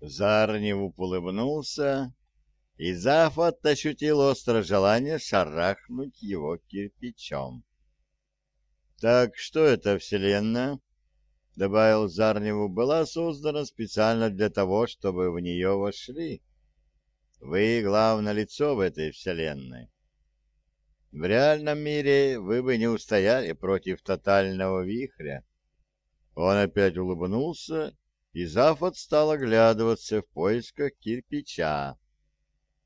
Зарнев улыбнулся, и Зафот ощутил острое желание шарахнуть его кирпичом. «Так что это Вселенная?» — добавил Зарневу, — была создана специально для того, чтобы в нее вошли. Вы — главное лицо в этой Вселенной. В реальном мире вы бы не устояли против тотального вихря. Он опять улыбнулся, и Зафот стал оглядываться в поисках кирпича.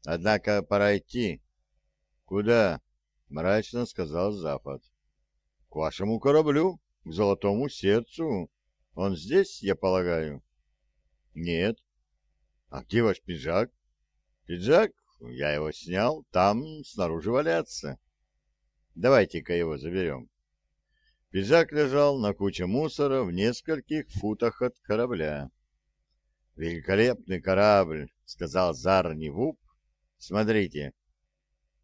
Однако пора идти. — Куда? — мрачно сказал Зафот. — К вашему кораблю, к золотому сердцу. Он здесь, я полагаю? — Нет. — А где ваш пиджак? — Пиджак? Я его снял. Там снаружи валяться. Давайте-ка его заберем. Пиджак лежал на куче мусора в нескольких футах от корабля. «Великолепный корабль», — сказал Зарни Вуп. «Смотрите».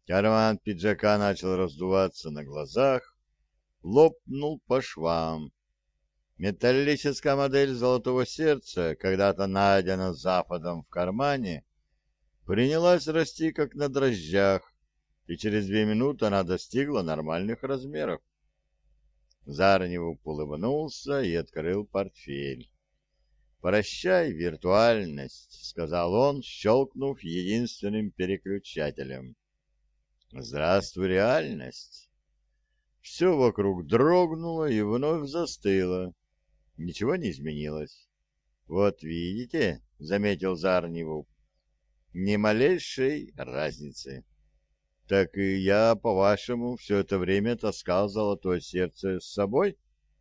Карман пиджака начал раздуваться на глазах, лопнул по швам. Металлическая модель золотого сердца, когда-то найдена западом в кармане, принялась расти как на дрожжах, и через две минуты она достигла нормальных размеров. Зарнев улыбнулся и открыл портфель. «Прощай, виртуальность», — сказал он, щелкнув единственным переключателем. «Здравствуй, реальность». Все вокруг дрогнуло и вновь застыло. Ничего не изменилось. «Вот видите», — заметил Зарневу, — «ни малейшей разницы». Так и я, по-вашему, все это время таскал золотое сердце с собой?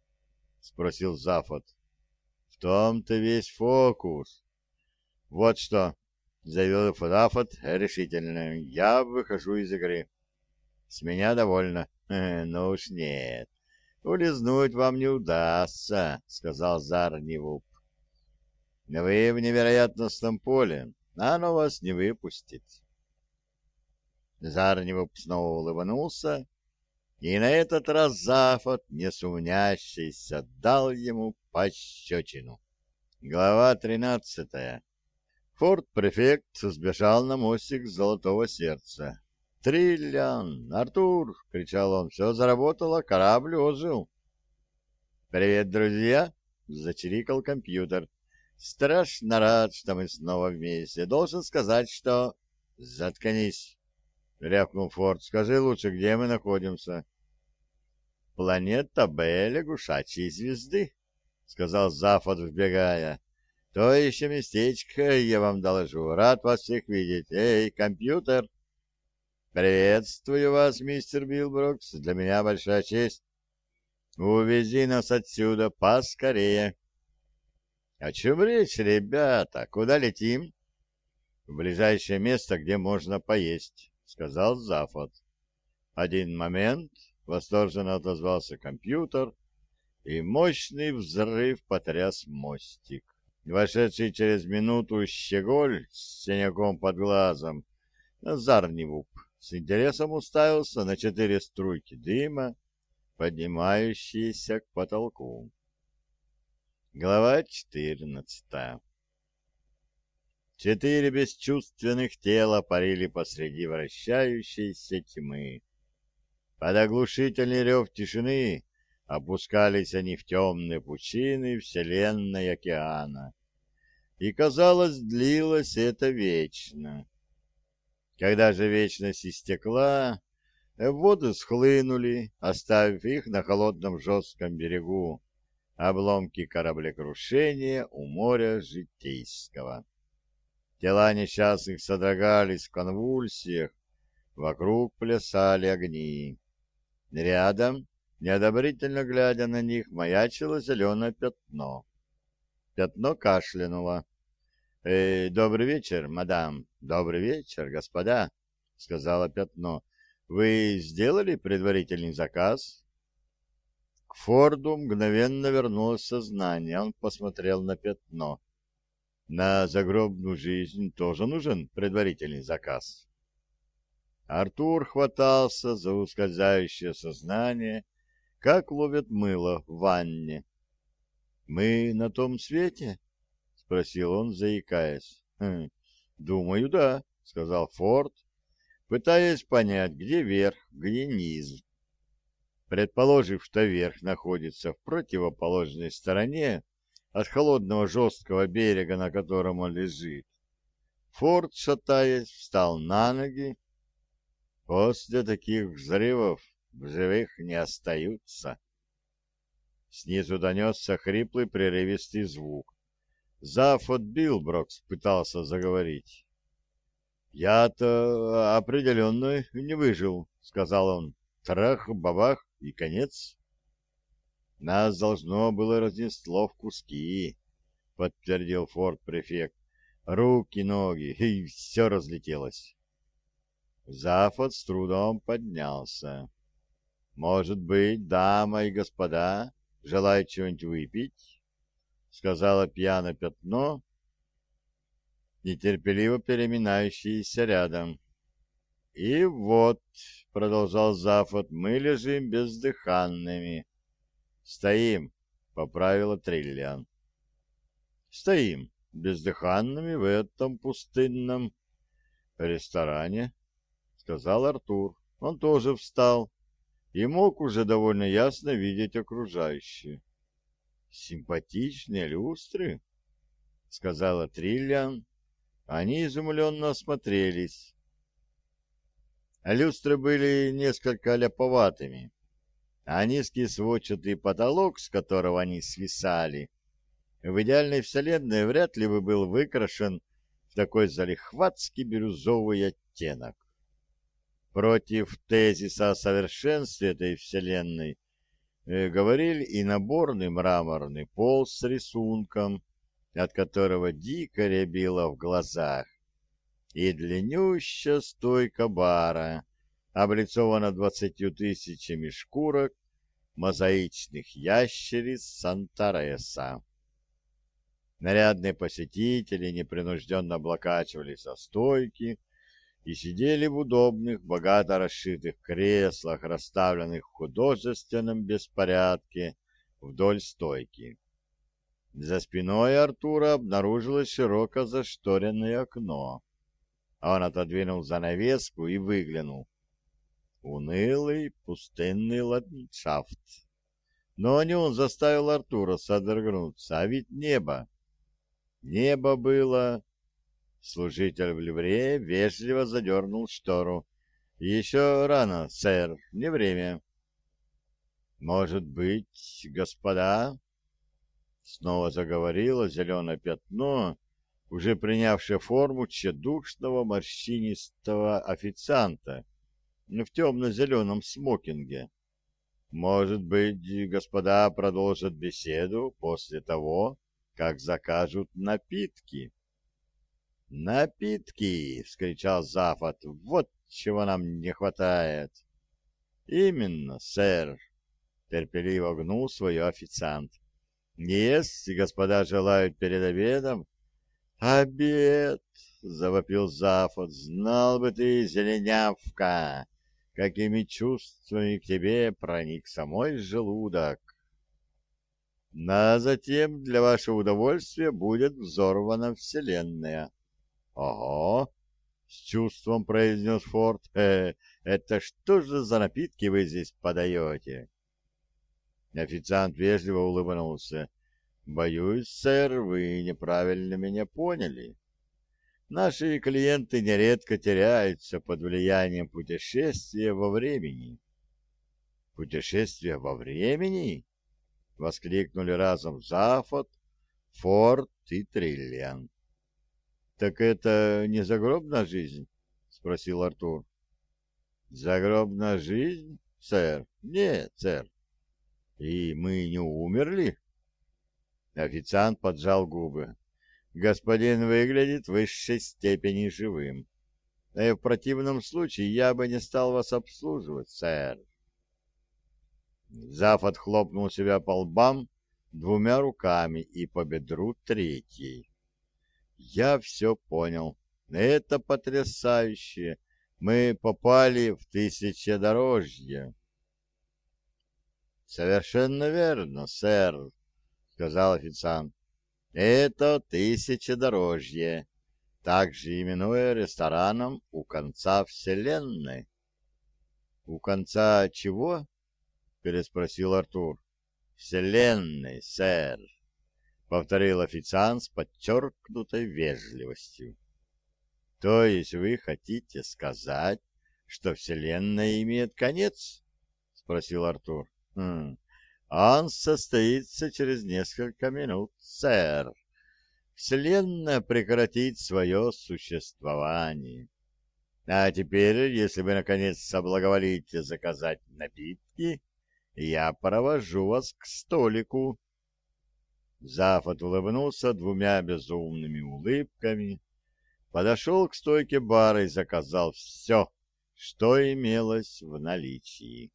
— спросил Зафот. — В том-то весь фокус. — Вот что, — заявил Зафот решительно, — я выхожу из игры. С меня довольно. Ну уж нет. Улизнуть вам не удастся, — сказал Зарнивуп. Вы в невероятностном поле, а оно вас не выпустит. Зарнев снова улыбнулся, и на этот раз Зафот, не сумнящийся, дал ему пощечину. Глава тринадцатая. Форт-префект сбежал на мостик Золотого Сердца. «Триллиан! Артур!» — кричал он. «Все заработало, корабль ожил!» «Привет, друзья!» — зачирикал компьютер. «Страшно рад, что мы снова вместе. Должен сказать, что...» «Заткнись!» — рявкнул Форд. — Скажи лучше, где мы находимся? — Планета Б лягушачьей звезды, — сказал Зафот, вбегая. — То еще местечко, я вам доложу. Рад вас всех видеть. Эй, компьютер! — Приветствую вас, мистер Билброкс. Для меня большая честь. Увези нас отсюда поскорее. — О чем речь, ребята? Куда летим? — В ближайшее место, где можно поесть. — сказал Зафот. Один момент, восторженно отозвался компьютер, и мощный взрыв потряс мостик. Вошедший через минуту щеголь с синяком под глазом, Зарнивуп, с интересом уставился на четыре струйки дыма, поднимающиеся к потолку. Глава четырнадцатая Четыре бесчувственных тела парили посреди вращающейся тьмы. Под оглушительный рев тишины опускались они в темные пучины вселенной океана. И, казалось, длилось это вечно. Когда же вечность истекла, воды схлынули, оставив их на холодном жестком берегу, обломки кораблекрушения у моря житейского. Тела несчастных содрогались в конвульсиях, вокруг плясали огни. Рядом, неодобрительно глядя на них, маячило зеленое пятно. Пятно кашлянуло. «Э, «Добрый вечер, мадам! Добрый вечер, господа!» — сказала пятно. «Вы сделали предварительный заказ?» К Форду мгновенно вернулось сознание. Он посмотрел на пятно. На загробную жизнь тоже нужен предварительный заказ. Артур хватался за ускользающее сознание, как ловят мыло в ванне. «Мы на том свете?» —— спросил он, заикаясь. «Хм, «Думаю, да», — сказал Форд, пытаясь понять, где верх, где низ. Предположив, что верх находится в противоположной стороне от холодного жесткого берега, на котором он лежит, Форд, шатаясь, встал на ноги. После таких взрывов в живых не остаются. Снизу донесся хриплый прерывистый звук. Зафот Билброкс пытался заговорить. «Я-то определенно не выжил», — сказал он. «Трах, бабах и конец». «Нас должно было разнесло в куски», — подтвердил форт-префект. «Руки, ноги, и все разлетелось». Зафот с трудом поднялся. «Может быть, дамы и господа, желают чего-нибудь выпить?» — сказала пьяно пятно, нетерпеливо переминающееся рядом. — И вот, — продолжал Зафот, — мы лежим бездыханными. — Стоим, — поправила Триллиан. — Стоим бездыханными в этом пустынном ресторане, — сказал Артур. Он тоже встал и мог уже довольно ясно видеть окружающее. «Симпатичные люстры», — сказала Триллиан. Они изумленно осмотрелись. Люстры были несколько ляповатыми, а низкий сводчатый потолок, с которого они свисали, в идеальной вселенной вряд ли бы был выкрашен в такой залихватский бирюзовый оттенок. Против тезиса о совершенстве этой вселенной Э, говорили и наборный мраморный пол с рисунком, от которого дико рябило в глазах, и длиннющая стойка бара, облицована двадцатью тысячами шкурок мозаичных ящериц Сантареса. Нарядные посетители непринужденно облокачивались со стойки, и сидели в удобных, богато расшитых креслах, расставленных в художественном беспорядке вдоль стойки. За спиной Артура обнаружилось широко зашторенное окно. Он отодвинул занавеску и выглянул. Унылый пустынный ландшафт. Но не он заставил Артура содрогнуться, а ведь небо. Небо было Служитель в ливрее вежливо задернул штору. «Еще рано, сэр, не время». «Может быть, господа?» Снова заговорило зеленое пятно, уже принявшее форму тщедушного морщинистого официанта в темно-зеленом смокинге. «Может быть, господа продолжат беседу после того, как закажут напитки?» «Напитки!» — вскричал Зафот. «Вот чего нам не хватает!» «Именно, сэр!» — терпеливо гнул свое официант. «Если господа желают перед обедом...» «Обед!» — завопил Зафот. «Знал бы ты, зеленявка, какими чувствами к тебе проник самой желудок!» «А затем для вашего удовольствия будет взорвана Вселенная!» «Ого!» — с чувством произнес Форд. «Э, «Это что же за напитки вы здесь подаете?» Официант вежливо улыбнулся. «Боюсь, сэр, вы неправильно меня поняли. Наши клиенты нередко теряются под влиянием путешествия во времени». «Путешествие во времени?» — воскликнули разом Зафот, Форд и Триллиан. «Так это не загробная жизнь?» — спросил Артур. «Загробная жизнь, сэр? Нет, сэр. И мы не умерли?» Официант поджал губы. «Господин выглядит в высшей степени живым. И э, в противном случае я бы не стал вас обслуживать, сэр». Зафот хлопнул себя по лбам двумя руками и по бедру третьей. Я все понял. Это потрясающе. Мы попали в тысячедорожье. Совершенно верно, сэр, сказал официант. Это тысячедорожье, также именуя рестораном у конца вселенной. — У конца чего? — переспросил Артур. — Вселенной, сэр, — повторил официант с подчеркнутой вежливостью. — То есть вы хотите сказать, что Вселенная имеет конец? — спросил Артур. — Хм, он состоится через несколько минут, сэр. Вселенная прекратит свое существование. А теперь, если вы, наконец, соблаговолите заказать напитки, я провожу вас к столику. Зафот улыбнулся двумя безумными улыбками, подошел к стойке бара и заказал все, что имелось в наличии.